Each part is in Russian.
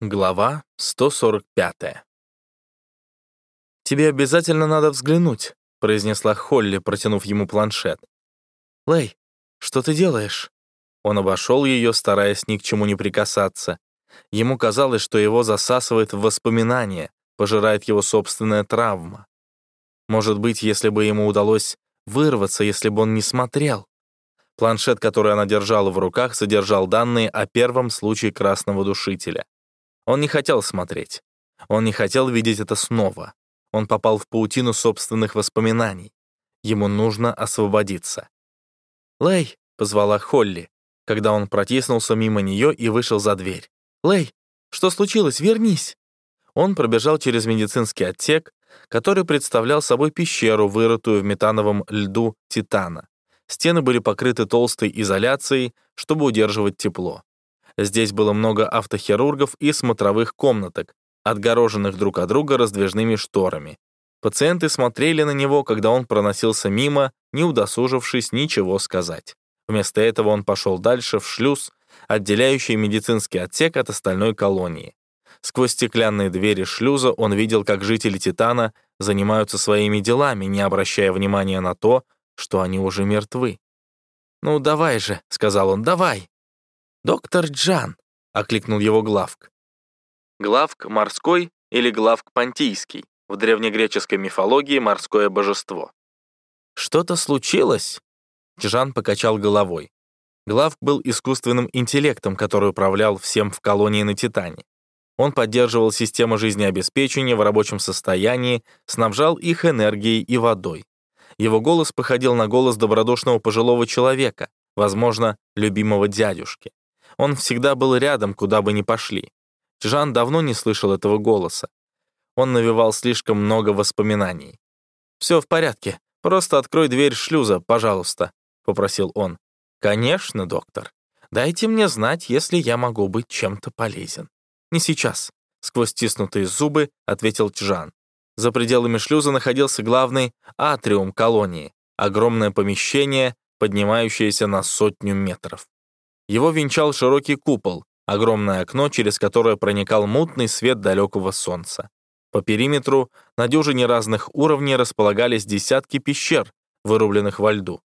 Глава 145. «Тебе обязательно надо взглянуть», — произнесла Холли, протянув ему планшет. «Лэй, что ты делаешь?» Он обошел ее, стараясь ни к чему не прикасаться. Ему казалось, что его засасывает в воспоминания, пожирает его собственная травма. Может быть, если бы ему удалось вырваться, если бы он не смотрел. Планшет, который она держала в руках, содержал данные о первом случае красного душителя. Он не хотел смотреть. Он не хотел видеть это снова. Он попал в паутину собственных воспоминаний. Ему нужно освободиться. «Лэй!» — позвала Холли, когда он протиснулся мимо нее и вышел за дверь. «Лэй, что случилось? Вернись!» Он пробежал через медицинский отсек, который представлял собой пещеру, вырытую в метановом льду Титана. Стены были покрыты толстой изоляцией, чтобы удерживать тепло. Здесь было много автохирургов и смотровых комнаток, отгороженных друг от друга раздвижными шторами. Пациенты смотрели на него, когда он проносился мимо, не удосужившись ничего сказать. Вместо этого он пошел дальше, в шлюз, отделяющий медицинский отсек от остальной колонии. Сквозь стеклянные двери шлюза он видел, как жители Титана занимаются своими делами, не обращая внимания на то, что они уже мертвы. «Ну, давай же», — сказал он, — «давай». «Доктор Джан», — окликнул его Главк. Главк морской или Главк понтийский, в древнегреческой мифологии морское божество. «Что-то случилось?» Джан покачал головой. Главк был искусственным интеллектом, который управлял всем в колонии на Титане. Он поддерживал систему жизнеобеспечения в рабочем состоянии, снабжал их энергией и водой. Его голос походил на голос добродушного пожилого человека, возможно, любимого дядюшки. Он всегда был рядом, куда бы ни пошли. Жан давно не слышал этого голоса. Он навевал слишком много воспоминаний. «Все в порядке. Просто открой дверь шлюза, пожалуйста», — попросил он. «Конечно, доктор. Дайте мне знать, если я могу быть чем-то полезен». «Не сейчас», — сквозь стиснутые зубы ответил Чжан. За пределами шлюза находился главный атриум колонии, огромное помещение, поднимающееся на сотню метров. Его венчал широкий купол, огромное окно, через которое проникал мутный свет далекого солнца. По периметру на дюжине разных уровней располагались десятки пещер, вырубленных во льду.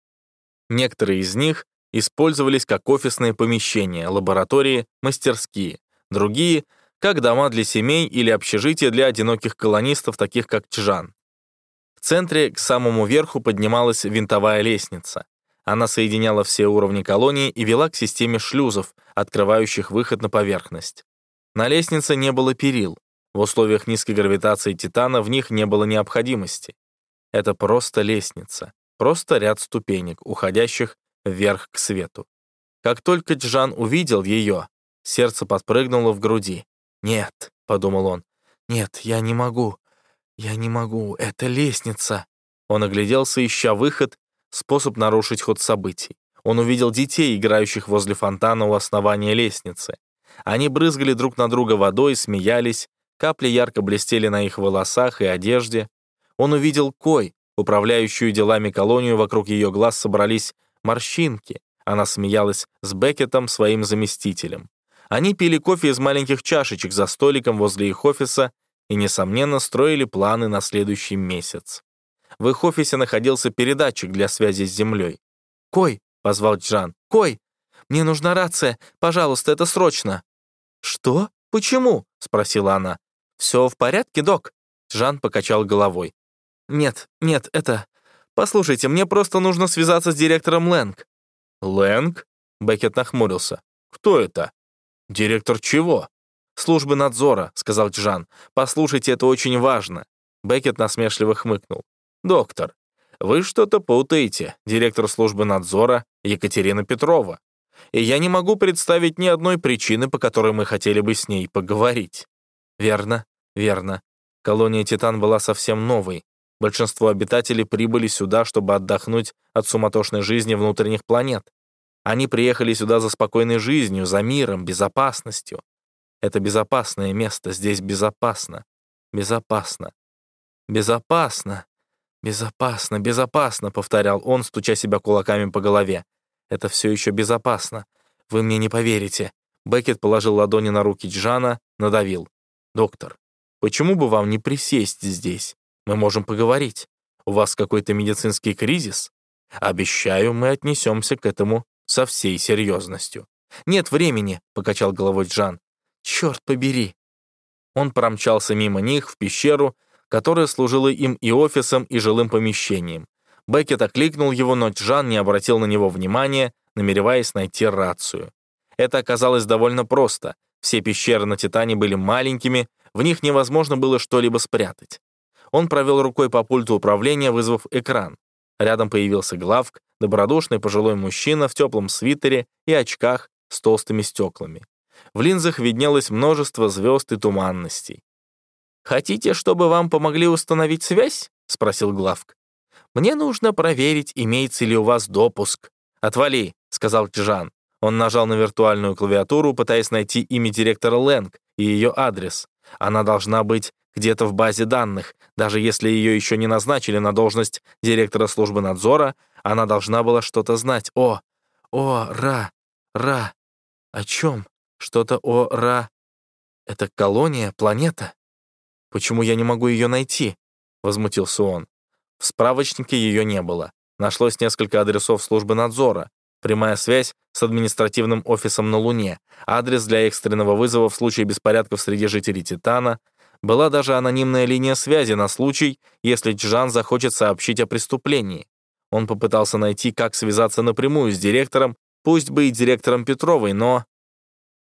Некоторые из них использовались как офисные помещения, лаборатории, мастерские, другие — как дома для семей или общежития для одиноких колонистов, таких как Чжан. В центре к самому верху поднималась винтовая лестница. Она соединяла все уровни колонии и вела к системе шлюзов, открывающих выход на поверхность. На лестнице не было перил. В условиях низкой гравитации Титана в них не было необходимости. Это просто лестница, просто ряд ступенек, уходящих вверх к свету. Как только Джан увидел ее, сердце подпрыгнуло в груди. «Нет», — подумал он, — «нет, я не могу, я не могу, это лестница». Он огляделся, ища выход, способ нарушить ход событий. Он увидел детей, играющих возле фонтана у основания лестницы. Они брызгали друг на друга водой, смеялись, капли ярко блестели на их волосах и одежде. Он увидел Кой, управляющую делами колонию, вокруг ее глаз собрались морщинки. Она смеялась с Беккетом, своим заместителем. Они пили кофе из маленьких чашечек за столиком возле их офиса и, несомненно, строили планы на следующий месяц. В их офисе находился передатчик для связи с Землей. «Кой!» — позвал Джан. «Кой! Мне нужна рация! Пожалуйста, это срочно!» «Что? Почему?» — спросила она. «Все в порядке, док?» Джан покачал головой. «Нет, нет, это... Послушайте, мне просто нужно связаться с директором Лэнг». «Лэнг?» — Беккет нахмурился. «Кто это?» «Директор чего?» «Службы надзора», — сказал Джан. «Послушайте, это очень важно». Беккет насмешливо хмыкнул. «Доктор, вы что-то путаете. Директор службы надзора Екатерина Петрова. И я не могу представить ни одной причины, по которой мы хотели бы с ней поговорить». «Верно, верно. Колония Титан была совсем новой. Большинство обитателей прибыли сюда, чтобы отдохнуть от суматошной жизни внутренних планет. Они приехали сюда за спокойной жизнью, за миром, безопасностью. Это безопасное место, здесь безопасно. Безопасно. Безопасно. «Безопасно, безопасно», — повторял он, стуча себя кулаками по голове. «Это все еще безопасно. Вы мне не поверите». Беккет положил ладони на руки Джана, надавил. «Доктор, почему бы вам не присесть здесь? Мы можем поговорить. У вас какой-то медицинский кризис? Обещаю, мы отнесемся к этому со всей серьезностью». «Нет времени», — покачал головой Джан. «Черт побери». Он промчался мимо них в пещеру, которая служила им и офисом, и жилым помещением. Беккет окликнул его, но Джан не обратил на него внимания, намереваясь найти рацию. Это оказалось довольно просто. Все пещеры на Титане были маленькими, в них невозможно было что-либо спрятать. Он провел рукой по пульту управления, вызвав экран. Рядом появился Главк, добродушный пожилой мужчина в теплом свитере и очках с толстыми стеклами. В линзах виднелось множество звезд и туманностей. «Хотите, чтобы вам помогли установить связь?» — спросил Главк. «Мне нужно проверить, имеется ли у вас допуск». «Отвали», — сказал Джан. Он нажал на виртуальную клавиатуру, пытаясь найти имя директора Лэнг и ее адрес. Она должна быть где-то в базе данных. Даже если ее еще не назначили на должность директора службы надзора, она должна была что-то знать. О, о, Ра, Ра. О чем? Что-то о Ра. Это колония, планета? Почему я не могу ее найти? Возмутился он. В справочнике ее не было. Нашлось несколько адресов службы надзора. Прямая связь с административным офисом на Луне, адрес для экстренного вызова в случае беспорядков среди жителей Титана, была даже анонимная линия связи на случай, если Джан захочет сообщить о преступлении. Он попытался найти, как связаться напрямую с директором, пусть бы и директором Петровой, но...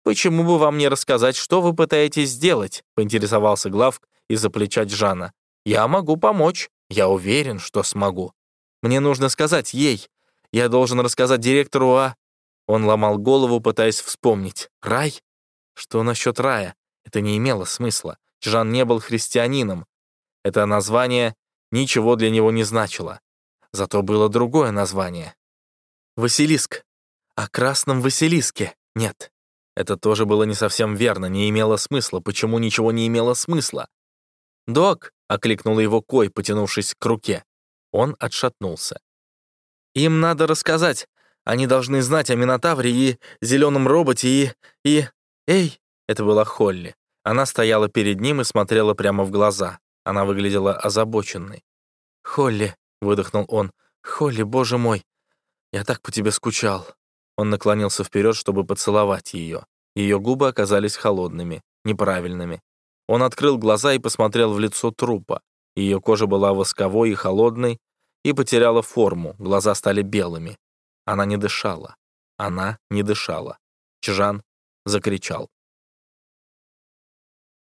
«Почему бы вам не рассказать, что вы пытаетесь сделать?» — поинтересовался Главк из-за плеча Джана. «Я могу помочь. Я уверен, что смогу. Мне нужно сказать ей. Я должен рассказать директору о...» Он ломал голову, пытаясь вспомнить. «Рай? Что насчет рая? Это не имело смысла. Жан не был христианином. Это название ничего для него не значило. Зато было другое название. Василиск. О красном Василиске. Нет. Это тоже было не совсем верно, не имело смысла. Почему ничего не имело смысла? «Док!» — окликнул его Кой, потянувшись к руке. Он отшатнулся. «Им надо рассказать. Они должны знать о Минотавре и зеленом роботе и... и... Эй!» Это была Холли. Она стояла перед ним и смотрела прямо в глаза. Она выглядела озабоченной. «Холли», — выдохнул он, — «Холли, боже мой, я так по тебе скучал». Он наклонился вперед, чтобы поцеловать ее. Ее губы оказались холодными, неправильными. Он открыл глаза и посмотрел в лицо трупа. Ее кожа была восковой и холодной, и потеряла форму, глаза стали белыми. Она не дышала. Она не дышала. Чжан закричал.